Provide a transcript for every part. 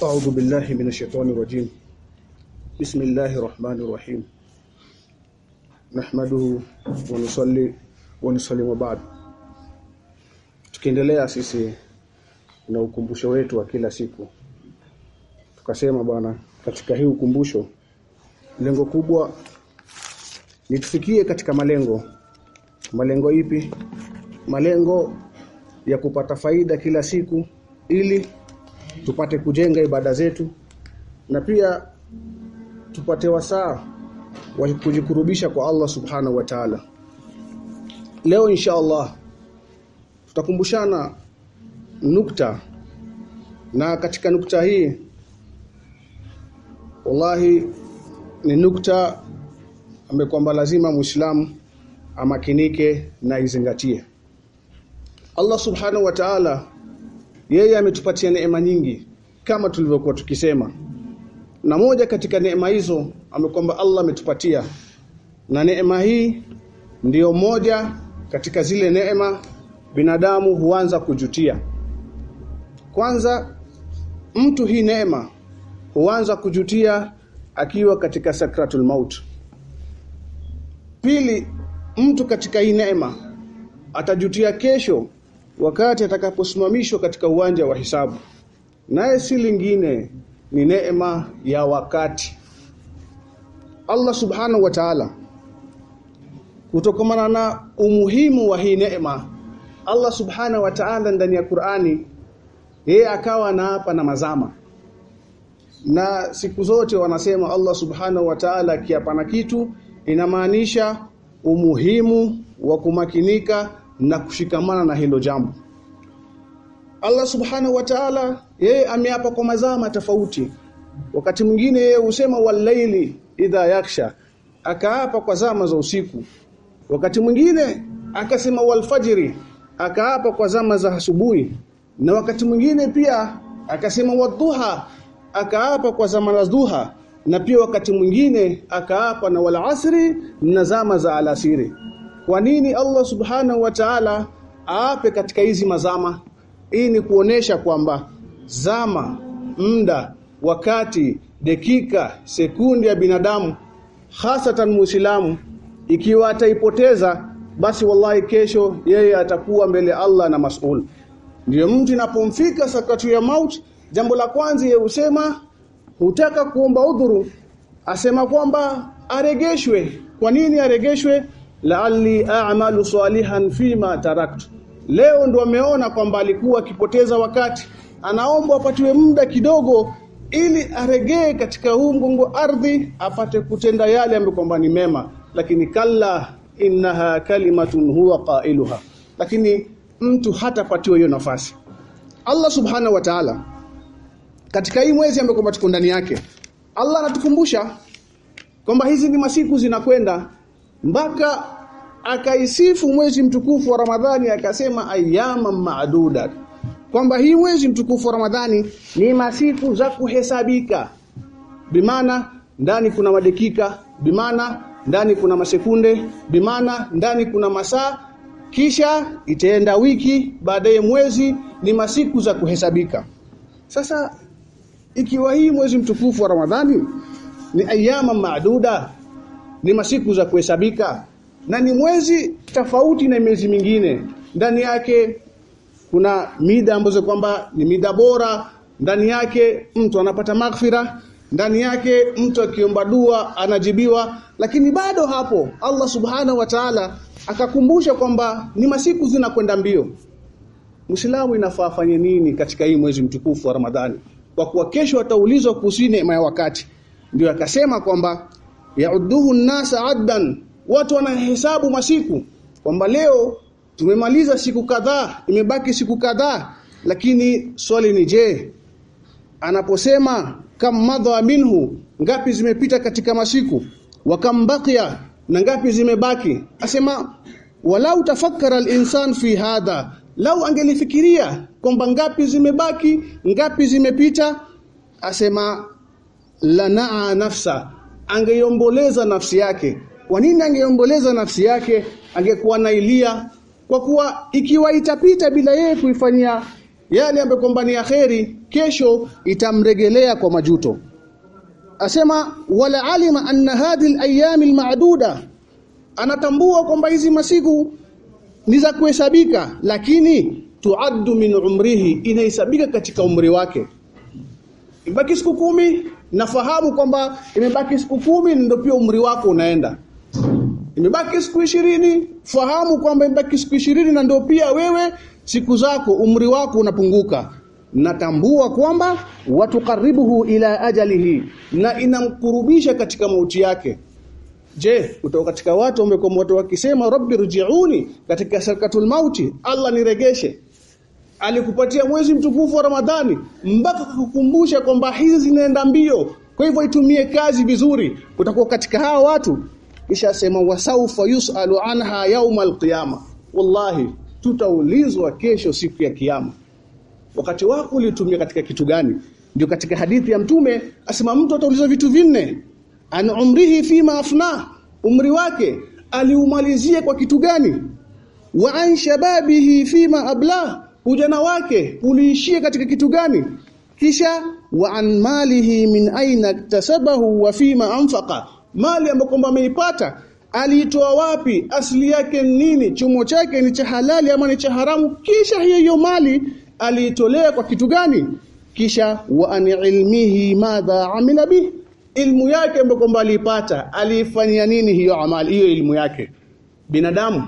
أعوذ بالله من الشيطان الرجيم بسم الله الرحمن الرحيم نحمده ونصلي ونسلم وبعد tukiendelea sisi na ukumbusho wetu wa kila siku tukasema bwana katika hii ukumbusho lengo kubwa ni tufikie katika malengo malengo ipi malengo ya kupata faida kila siku ili tupate kujenga ibada zetu na pia tupate wasaa wa kujikurubisha kwa Allah subhanahu wa ta'ala. Leo insha Allah tutakumbushana nukta na katika nukta hii wallahi ni nukta ambayo kwamba lazima muislamu amakinike na izingatie. Allah subhanahu wa ta'ala yeye ametupatia neema nyingi kama tulivyokuwa tukisema. Na moja katika neema hizo amekwamba Allah ametupatia. Na neema hii ndiyo moja katika zile neema binadamu huanza kujutia. Kwanza mtu hii neema huanza kujutia akiwa katika sakratul maut. Pili mtu katika hii neema atajutia kesho wakati atakaposimamishwa katika uwanja wa hisabu. Naye si lingine ni neema ya wakati. Allah subhanahu wa ta'ala kutokana na umuhimu wa hii neema Allah subhanahu wa ta'ala ndani ya Qur'ani yeye akawa anaapa na mazama. Na siku zote wanasema Allah subhanahu wa ta'ala akiapa na kitu inamaanisha umuhimu wa kumakinika na kushikamana na hilo jambo. Allah subhanahu wa ta'ala yeye ameapa kwa mazama tofauti wakati mwingine yeye husema walaili idha yaksha akaapa kwa zama za usiku. Wakati mwingine akasema walfajiri akaapa kwa zama za asubuhi. Na wakati mwingine pia akasema wadhuha akaapa kwa zama za duha. Na pia wakati mwingine akaapa na walasri na zama za alasiri kwa nini Allah subhanahu wa ta'ala aape katika hizi mazama? Hii ni kuonesha kwamba zama muda wakati dakika sekundi ya binadamu hasatan muislamu ikiwa ataipoteza basi wallahi kesho yeye atakuwa mbele Allah na masul. Ndiyo mtu inapomfika sakatu ya mauti jambo la kwanza yeye husema hutaka kuomba udhuru asema kwamba aregeshwe. Kwa nini aregeshwe la'alli a'malu salihan fima taraktu. Leo ndo ameona kwamba alikuwa akipoteza wakati. Anaomba apatiwe muda kidogo ili aregee katika huu mgongo ardhi apate kutenda yale ambayo kwamba ni mema. Lakini kalla innaha kalimatun huwa qailuha. Lakini mtu hatapatiwa hiyo nafasi. Allah subhanahu wa ta'ala katika hii mwezi ambayo kwamba tuko ndani yake Allah anatukumbusha kwamba hizi ni masiku zinakwenda mpaka akaisifu mwezi mtukufu wa Ramadhani akasema ayyama ma'duda kwamba hii mwezi mtukufu wa Ramadhani ni masiku za kuhesabika. Bimana ndani kuna madakika bimana ndani kuna masekunde. Bimana ndani kuna masaa. Kisha itaenda wiki baadaye mwezi ni masiku za kuhesabika. Sasa ikiwa hii mwezi mtukufu wa Ramadhani ni ayyama maaduda ni masiku za kuhesabika. Na ni mwezi tofauti na miezi mingine. Ndani yake kuna mida ambazo kwamba ni mida bora. Ndani yake mtu anapata maghfira. Ndani yake mtu akiomba dua anajibiwa. Lakini bado hapo Allah subhanahu wa ta'ala akakumbusha kwamba ni masiku zinakwenda mbio. Muislamu inafaa afanye nini katika hii mwezi mtukufu wa Ramadhani? Kwa kuwa kesho ataulizwa kuhusu neema ya wakati. Ndio akasema kwamba yauduhu nasa addan. Watu wanahesabu masiku. Kwamba leo tumemaliza siku kadhaa imebaki siku kadhaa. Lakini swali ni je anaposema kam madha minhu ngapi zimepita katika masiku? Wa kam baqiya na ngapi zimebaki? Asema walau tafakkara al-insan fi hadha lau angelifikiria kwamba ngapi zimebaki ngapi zimepita asema lanaa nafsa angeiomboleza nafsi yake. Kwa nini angeiomboleza nafsi yake? Angekuwa nailia kwa kuwa ikiwa itapita bila yeye kuifanyia yale ambayo kwamba ni kheri kesho itamregelea kwa majuto. Asema wala alima anna hadhihi alayami almaduda. Anatambua kwamba hizi masiku ni za kuhesabika lakini tuaddu min umrihi inahesabika katika umri wake. Ibaki siku kumi nafahamu kwamba imebaki siku kumi ndio pia umri wako unaenda. Imebaki siku ishirini fahamu kwamba imebaki siku ishirini na ndio pia wewe siku zako umri wako unapunguka. Natambua kwamba watukaribuhu ila ajalihi na inamkurubisha katika mauti yake. Je kutoka katika watu ambao watu wakisema rabbi rji'uni katika sarkatul mauti Allah niregeshe alikupatia mwezi mtukufu wa Ramadhani mpaka kukukumbusha kwamba hizi zinaenda mbio. Kwa hivyo itumie kazi vizuri. Utakuwa katika hawa watu. Kisha sema wasaufa yusalu anha yauma alqiyama wallahi tutaulizwa kesho siku ya kiyama. Wakati wako ulitumia katika kitu gani? Ndio katika hadithi ya mtume asema mtu ataulizwa vitu vinne. An umrihi fima afna. Umri wake aliumalizia kwa kitu gani? Wa an shababihi fima abla ujana wake uliishia katika kitu gani? Kisha wa an malihi min aina iktasabahu wa fima anfaqa. Mali ambayo kwamba ameipata aliitoa wapi? Asili yake nini? Chumo chake ni cha halali ama ni cha haramu? Kisha hiyo hiyo mali aliitolea kwa kitu gani? Kisha wa an ilmihi madha amila bih ilmu yake ambayo kwamba aliipata aliifanyia nini hiyo amali hiyo ilmu yake? Binadamu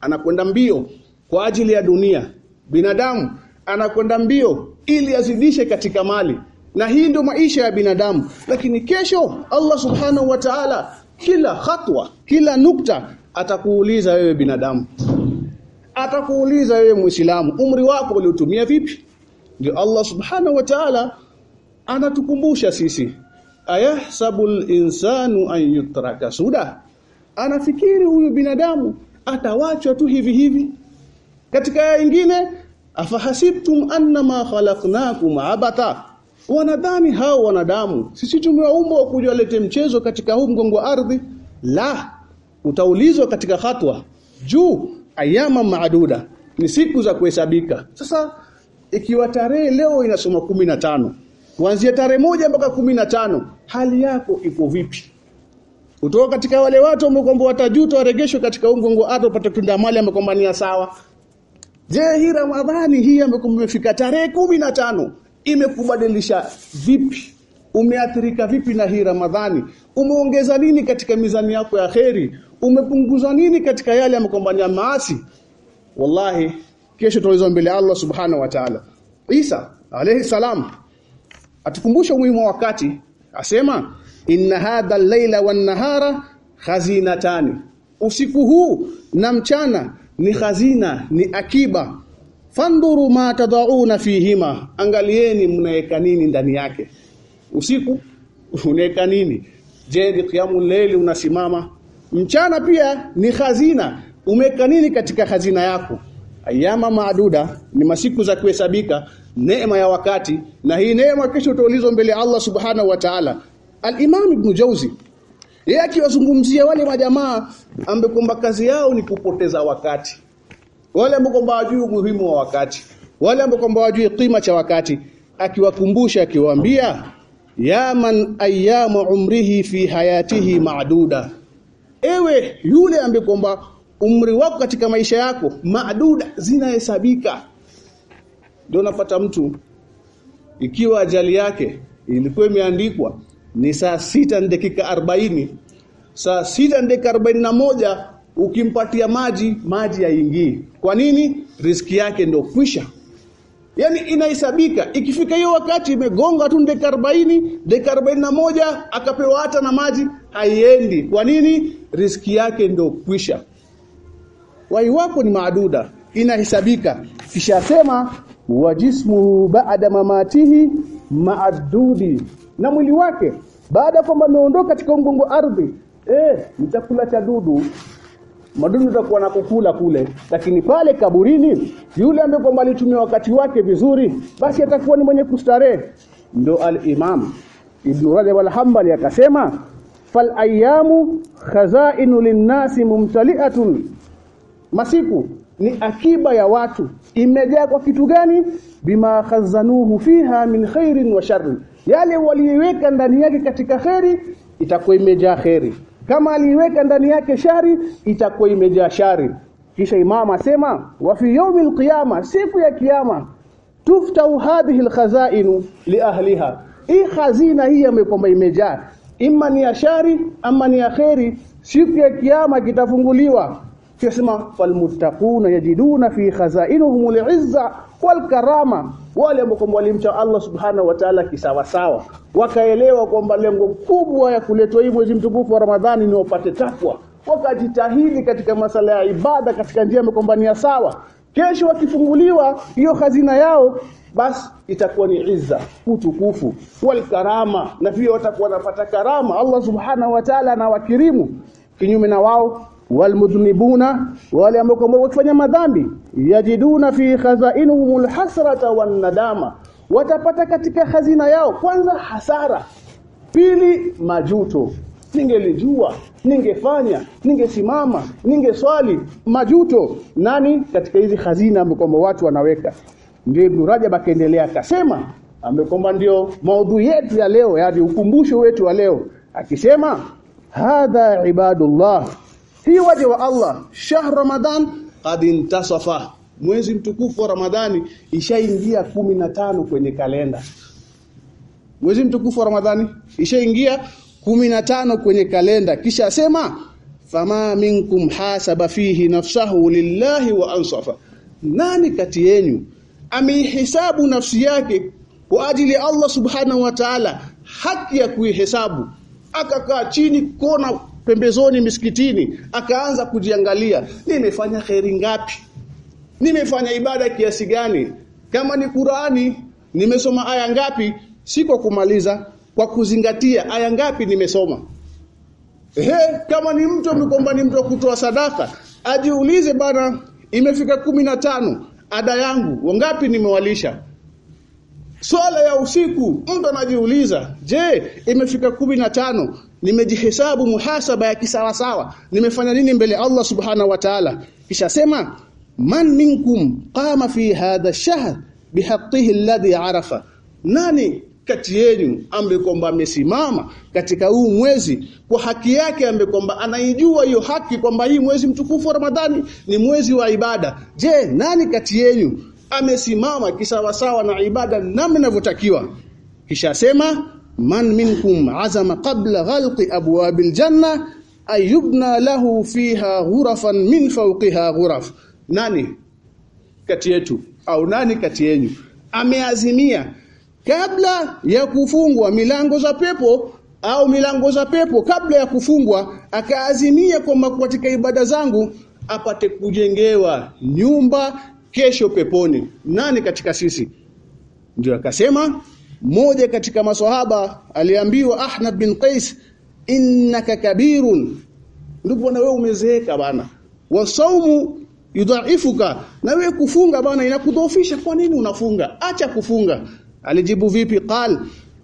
anakwenda mbio kwa ajili ya dunia binadamu anakwenda mbio ili azidishe katika mali. Na hii ndio maisha ya binadamu. Lakini kesho Allah subhanahu wa ta'ala kila hatua kila nukta atakuuliza wewe binadamu. Atakuuliza wewe muislamu umri wako uliotumia vipi? Ndio Allah subhanahu wa ta'ala anatukumbusha sisi. Ayahsabul insanu an yutraka suda. Anafikiri huyu binadamu atawachwa tu hivi hivi katika aya nyingine afahasibtum annama khalaqnakum abata? Wanadhani hao wanadamu sisi tumewaumbwa kuja lete mchezo katika huu mgongo wa ardhi. La utaulizwa katika hatwa juu ayama maaduda ni siku za kuhesabika. Sasa ikiwa tarehe leo inasoma kumi na tano kuanzia tarehe moja mpaka kumi na tano hali yako iko vipi? Kutoka katika wale watu ambao kwamba watajuta waregeshwe katika mgongo wa ardhi upate tunda mali ambayo kwamba ni sawa je hii ramadhani hii imefika tarehe tano imekubadilisha vipi? Umeathirika vipi na hii ramadhani? Umeongeza nini katika mizani yako ya kheri? Umepunguza nini katika yale ambayo maasi? Wallahi kesho tuulizwa mbele Allah subhanahu wa ta'ala. Isa alayhi salam atukumbusha umuhimu wa wakati. Asema inna hadha al-laila wan-nahara khazinatani. Usiku huu na mchana ni khazina ni akiba. Fanduru ma tadauna fihima. Angalieni mnaweka nini ndani yake. Usiku unaweka nini? Je ni qiyamul layli unasimama? Mchana pia ni khazina umeweka nini katika khazina yako? Ayama maaduda ni masiku za kuhesabika neema ya wakati. Na hii neema kesho utaulizwa mbele ya Allah subhanahu wa ta'ala. al-Imam Ibn Jauzi yeye akiwazungumzia wale majamaa ambaye kwamba kazi yao ni kupoteza wakati. Wale ambao kwamba hawajui umuhimu wa wakati. Wale ambao kwamba hawajui kima cha wakati. Akiwakumbusha akiwaambia ya man ayyamu umrihi fi hayatihi maaduda ewe yule ambaye kwamba umri wako katika maisha yako maaduda zinahesabika. Ndio unapata mtu ikiwa ajali yake ilikuwa imeandikwa ni saa sita na dakika 40 saa sita na dakika 41 ukimpatia maji maji yaingii. Kwa nini? Riski yake ndio kwisha. Yani inahesabika ikifika hiyo wakati imegonga tu dakika 40 dakika 41 akapewa hata na maji haiendi. Kwa nini? Riski yake ndio kwisha. Wai wako ni maaduda inahesabika. Kisha sema wa jismuhu ba'da mamatihi ma'adudi na mwili wake. Baada kwamba ameondoka katika mgongo ardhi eh ni chakula cha dudu. Madudu yatakuwa na kukula kule lakini pale kaburini yule ambaye kwamba alitumia wakati wake vizuri basi atakuwa ni mwenye kustarehe. Ndo al-Imam Ibn Rajab al-Hanbali akasema fal ayamu khazainu linnasi mumtali'atun. Masiku ni akiba ya watu. Imejaa kwa kitu gani? Bima khazanuhu fiha min khairin wa sharri yale waliweka ndani yake katika kheri itakuwa imejaa kheri. Kama aliiweka ndani yake shari itakuwa imejaa shari. Kisha imama asema wa fi yawmil qiyama siku ya kiyama tuftau hadhihi alkhazainu li ahliha. Hii khazina hii amekwamba imejaa. Imma ni ya shari ama ni ya kheri. Siku ya kiyama kitafunguliwa kisema falmuttaquna yajiduna fi khazainuhum al'izza wal karama wale ambao walimcha Allah subhanahu wa ta'ala kisawasawa wakaelewa kwamba lengo kubwa ya kuletwa hii mwezi mtukufu wa Ramadhani ni wapate takwa. Wakajitahidi katika masala ya ibada katika njia mekombania sawa. Kesho wakifunguliwa hiyo hazina yao basi itakuwa ni izza utukufu wal karama na pia watakuwa wanapata karama. Allah subhanahu wa ta'ala anawakirimu. Kinyume na wao walmudhnibuna wale ambao kwamba wakifanya madhambi yajiduna fi khazainuhum hasrata wan nadama watapata katika hazina yao kwanza hasara pili majuto. Ningelijua ningefanya ningesimama ningeswali majuto. Nani? Katika hizi hazina ambapo watu wanaweka. Ndio Ibn Rajab akaendelea akasema amekomba ndio maudhui yetu ya leo yani ukumbusho wetu wa leo akisema hadha ibadullah hii waja wa Allah shahr ramadan qad intasafa. Mwezi mtukufu wa ramadhani ishaingia tano kwenye kalenda. Mwezi mtukufu wa ramadhani ishaingia tano kwenye kalenda. Kisha asema fama minkum hasaba fihi nafsahu lillahi wa ansafa. Nani kati yenu ameihesabu nafsi yake kwa ajili ya Allah subhanahu wa ta'ala? Haki ya kuihesabu. Akakaa chini kona pembezoni misikitini akaanza kujiangalia nimefanya kheri ngapi? Nimefanya ibada kiasi gani? Kama ni Qurani nimesoma aya ngapi? Si kwa kumaliza kwa kuzingatia aya ngapi nimesoma. Ehe kama ni mtu amekomba ni mtu kutoa sadaka ajiulize bana imefika tano ada yangu wangapi nimewalisha? Swala ya usiku mtu anajiuliza je imefika kumi na tano nimejihesabu muhasaba ya kisawasawa. Nimefanya nini mbele Allah subhanahu wa ta'ala? Kisha sema man minkum qama fi hadha ash-shahr bihaqqihi alladhi arafa. Nani kati yenu ambaye kwamba amesimama katika huu mwezi kwa haki yake ambaye kwamba anaijua hiyo haki kwamba hii mwezi mtukufu wa Ramadhani ni mwezi wa ibada? Je nani kati yenu amesimama kisawasawa na ibada namna inavyotakiwa? Kisha sema man minkum azama qabla ghalqi abwabil janna ayubna lahu fiha ghurafan min fawqiha ghuraf. Nani? Kati yetu. Au nani kati yenu ameazimia. Kabla ya kufungwa milango za pepo au milango za pepo kabla ya kufungwa akaazimia kwamba katika ibada zangu apate kujengewa nyumba kesho peponi. Nani katika sisi? Ndio akasema mmoja katika maswahaba aliambiwa Ahnab bin Qais innaka kabirun. Ndipo na wewe umezeeka bana. Wasaumu yudhaifuka. Na wewe kufunga bana inakudhoofisha. Kwa nini unafunga? Acha kufunga. Alijibu vipi? Qal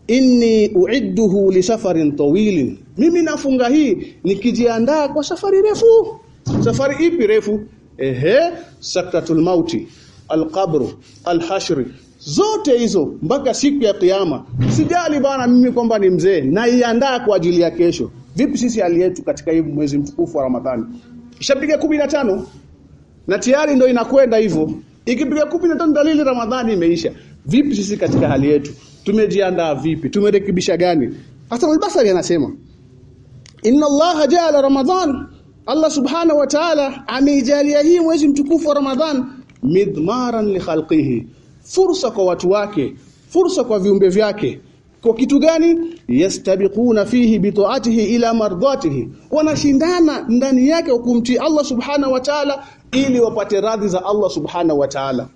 inni uidduhu li safarin tawilin. Mimi nafunga hii nikijiandaa kwa safari refu. Safari ipi refu? Ehe saktatul mauti alqabru alhashri zote hizo mpaka siku ya kiyama. Sijali bana mimi kwamba ni mzee naiandaa kwa ajili ya kesho. Vipi sisi hali yetu katika hii mwezi mtukufu wa Ramadhani? Ishapiga 15 na tayari ndio inakwenda hivyo. Ikipiga 15 dalili Ramadhani imeisha. Vipi sisi katika hali yetu? Tumejiandaa vipi? Tumerekebisha gani? Hasan al-Basri anasema inna Allah ja'ala Ramadhan. Allah subhanahu wa ta'ala ameijalia hii mwezi mtukufu wa Ramadhan midmaran li khalqihi fursa kwa watu wake fursa kwa viumbe vyake. Kwa kitu gani? Yastabiquna fihi bitaatihi ila mardatihi. Wanashindana ndani yake kumtii Allah subhanahu wa ta'ala ili wapate radhi za Allah subhanahu wa ta'ala.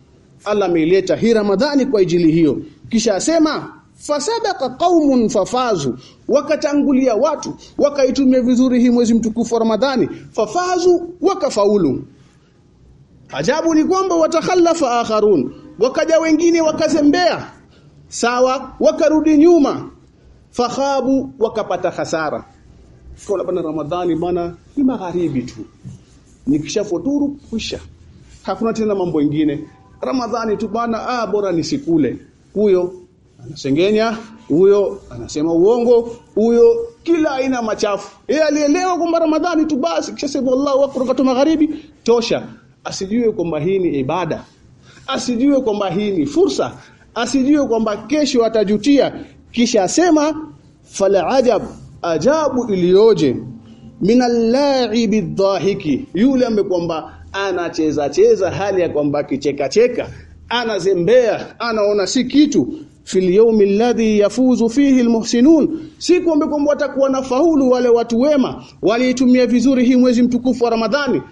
Allah ameileta hii Ramadhani kwa ajili hiyo. Kisha asema fasadaka qaumun fafazu. Wakatangulia watu wakaitumia vizuri hii mwezi mtukufu wa Ramadhani fafazu wakafaulu. Ajabu ni kwamba watakhallafa akharun wakaja wengine wakazembea. Sawa wakarudi nyuma. Fakhabu wakapata hasara. Kwa bana Ramadhani bana ni magharibi tu. Nikishafuturu kwisha. Hakuna tena mambo mengine. Ramadhani tu bana ah bora nisikule. Huyo anasengenya huyo anasema uongo huyo kila aina machafu. Yeye alielewa kwamba ramadhani tu basi kisha sema Allahu akbar magharibi. Tosha asijue kwamba hii ni ibada asijue kwamba hii ni fursa asijue kwamba kesho atajutia. Kisha asema fala ajab ajabu iliyoje. Minallaibi dhahiki yule ambaye kwamba anacheza cheza hali ya kwamba kicheka cheka anazembea anaona si kitu. Fil yawmi alladhi yafuzu fihi almuhsinun. Siku ambapo kwamba watakuwa na faulu wale watu wema waliitumia vizuri hii mwezi mtukufu wa Ramadhani.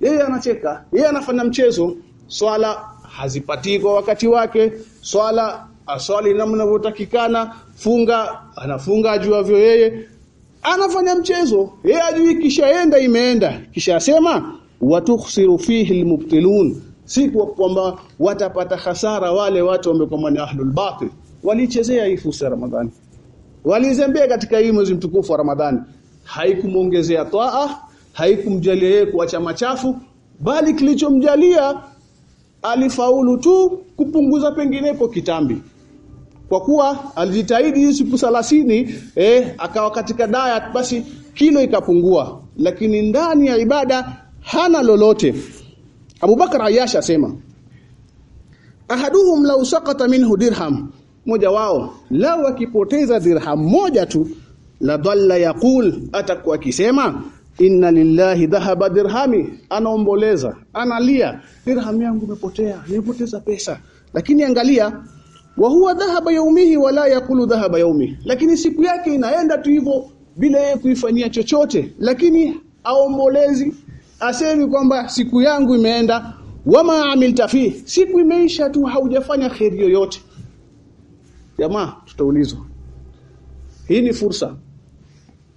Yeye anacheka yeye anafanya mchezo. Swala hazipati kwa wakati wake. Swala aswali namna inavyotakikana funga anafunga ajuavyo yeye anafanya mchezo. Yeye ajui kisha enda imeenda. Kisha asema watukhsiru fihi almubtilun. Siku kwamba watapata hasara wale watu ambao ni ahlul batil. Walichezea hii fursa ya Ramadhani. Walizembea katika hii mwezi mtukufu wa Ramadhani. Haikumuongezea toa haikumjalia yeye kuacha machafu bali kilichomjalia alifaulu tu kupunguza penginepo kitambi. Kwa kuwa alijitahidi siku 30 eh akawa katika diet basi kilo ikapungua. Lakini ndani ya ibada hana lolote. Abubakar Ayash asema ahaduhum law saqata minhu dirham. Moja wao lao akipoteza dirham moja tu la dalla yaqul atakuwa akisema inna lillahi dhahaba dirhami. Anaomboleza analia. Dirham yangu imepotea nimepoteza pesa. Lakini angalia wa huwa dhahaba yaumihi wala yakulu dhahaba yaumi. Lakini siku yake inaenda tu hivyo bila yeye kuifanyia chochote. Lakini aombolezi asemi kwamba siku yangu imeenda. Wama amilta fi siku imeisha tu haujafanya kheri yoyote. Jamaa tutaulizwa. Hii ni fursa.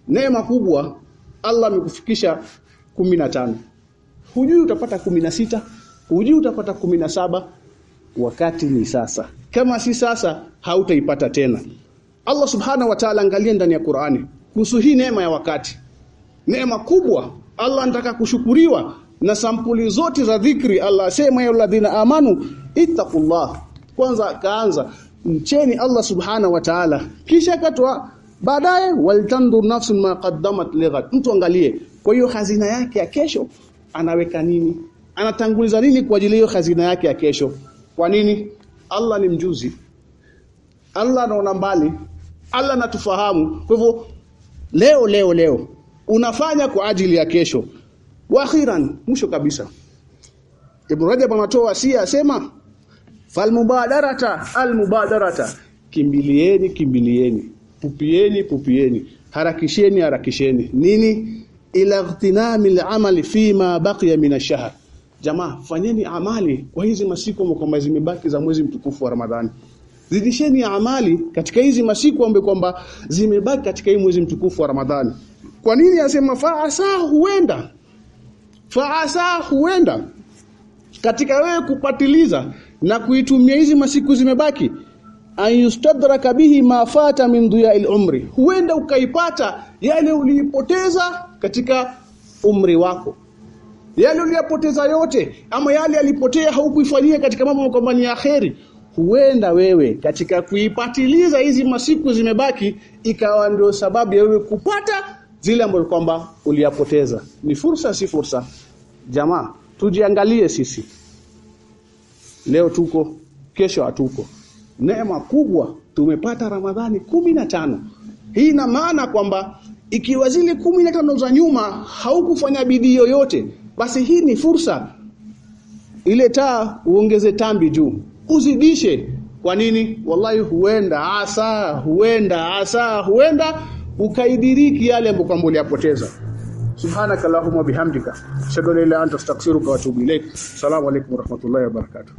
Neema kubwa Allah amekufikisha tano. Hujui utapata sita hujui utapata saba. Wakati ni sasa. Kama si sasa hautaipata tena. Allah subhanahu wa ta'ala angalia ndani ya Qur'ani. Kuhusu hii neema ya wakati. Neema kubwa Allah anataka kushukuriwa na sampuli zote za dhikri. Allah asema ya ladina amanu ittaqullah. Kwanza kaanza. Mcheni Allah subhana wa ta'ala. Kisha katwa baadaye waltandur nafsun ma qaddamat lighad mtu angalie kwa hiyo hazina yake ya kesho anaweka nini? Anatanguliza nini kwa ajili hiyo hazina yake ya kesho? Kwa nini? Allah ni mjuzi. Allah anaona mbali. Allah anatufahamu. Kwa hivyo leo leo leo unafanya kwa ajili ya kesho. Wa akhiran mwisho kabisa. Ibn Rajab anatoa wasia asema falmubadarata almubadarata kimbilieni kimbilieni pupieni pupieni. Harakisheni harakisheni. Nini? Ila ightinami lamali fi ma baqiya min ash-shahr. Jamaa fanyeni amali kwa hizi masiku kwamba zimebaki za mwezi mtukufu wa Ramadhani. Zidisheni amali katika hizi masiku ambayo kwamba zimebaki katika hii mwezi mtukufu wa Ramadhani. Kwa nini asema faasa huenda? Faasa huenda katika wewe kupatiliza na kuitumia hizi masiku zimebaki ayustadraka bihi ma fata min dhiya'il umri huenda ukaipata yale uliipoteza katika umri wako. Yale uliyapoteza yote ama yale alipotea haukuifanyia katika mambo kwamba ni akheri huenda wewe katika kuipatiliza hizi masiku zimebaki ikawa ndio sababu ya wewe kupata zile ambazo kwamba uliyapoteza. Ni fursa si fursa? Jamaa tujiangalie sisi. Leo tuko kesho hatuko neema kubwa tumepata Ramadhani kumi na tano. Hii ina maana kwamba ikiwa zile kumi na tano za nyuma haukufanya bidii yoyote basi hii ni fursa. Ile taa uongeze tambi juu. Uzidishe. Kwa nini? Wallahi huenda asa huenda asa huenda ukaidiriki yale ambayo kwamba uliyapoteza. Subhanaka allahumma bihamdika. Ashhadu an la anta astaghfiruka wa atubu ilaik assalamu alaykum wa rahmatullahi wa barakatuh